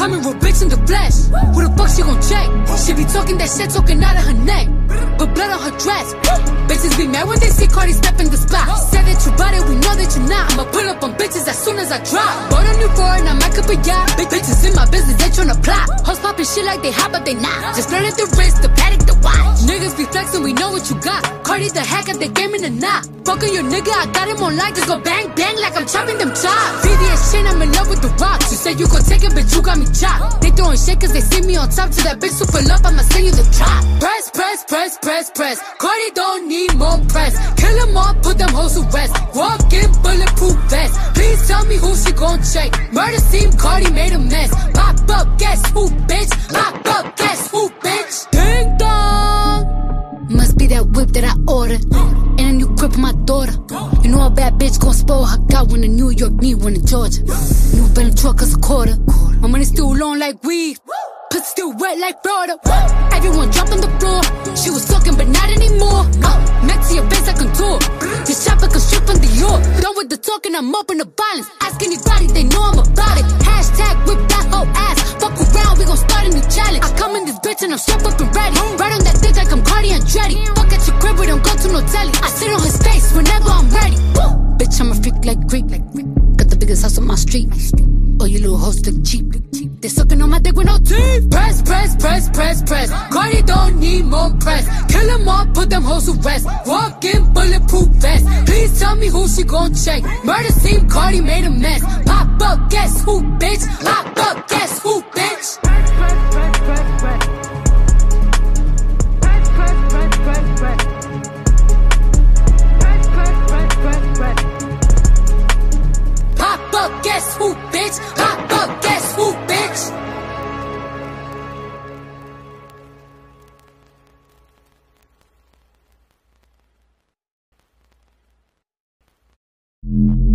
Coming real bitch in the flesh. Who the fuck she gon' check? She be talking that shit, talking out of her neck. But blood on her dress. Bitches be mad when they see Cardi step in the spot. Said that you bought it, we know that you're not. I'ma pull up on bitches as soon as I drop. Bought a new foreign, I'm up a yacht. Big bitches in my business, they tryna plot. Shit like they hot, but they not. Just flirt at the wrist, the Patek, the watch. Niggas be flexing, we know what you got. Cardi the hack at the game in the knot. Fucking your nigga, I got him on like just go bang bang like I'm chopping them chops. VVS chain, I'm in love with the rocks. You said you gon' take it, bitch, you got me chopped. They throwing shit cause they see me on top. To that bitch super love, I'ma send you the drop. Press, press, press, press, press. Cardi don't need more press. Kill them all, put them hoes to rest. Walk in bulletproof vest. Please tell me who she gon' check. Murder scene, Cardi made a mess. Pop up, guess who, bitch? Pop up, guess who, bitch? Ding dong. Must be that whip that I ordered. And a new grip on my daughter. You know a bad bitch gon' spoil her. Got one in New York, need one in Georgia. New Bentley truck is a quarter. My money still long like weed. Pussy still wet like Florida. Everyone on the floor. She was talking, but not anymore. Uh, to your face, I contour. This shopper can strip talking, I'm up in the violence. Ask anybody, they know I'm about it. Hashtag whip that whole ass. Fuck around, we gon' start a new challenge. I come in this bitch and I'm strapped up and ready. Look cheap. They sucking on my dick with no teeth. Press, press, press, press, press. Cardi don't need more press. Kill them all, put them hoes to rest. Walk in bulletproof vest. Please tell me who she gon' check. Murder scene, Cardi made a mess. Pop up, guess who, bitch? you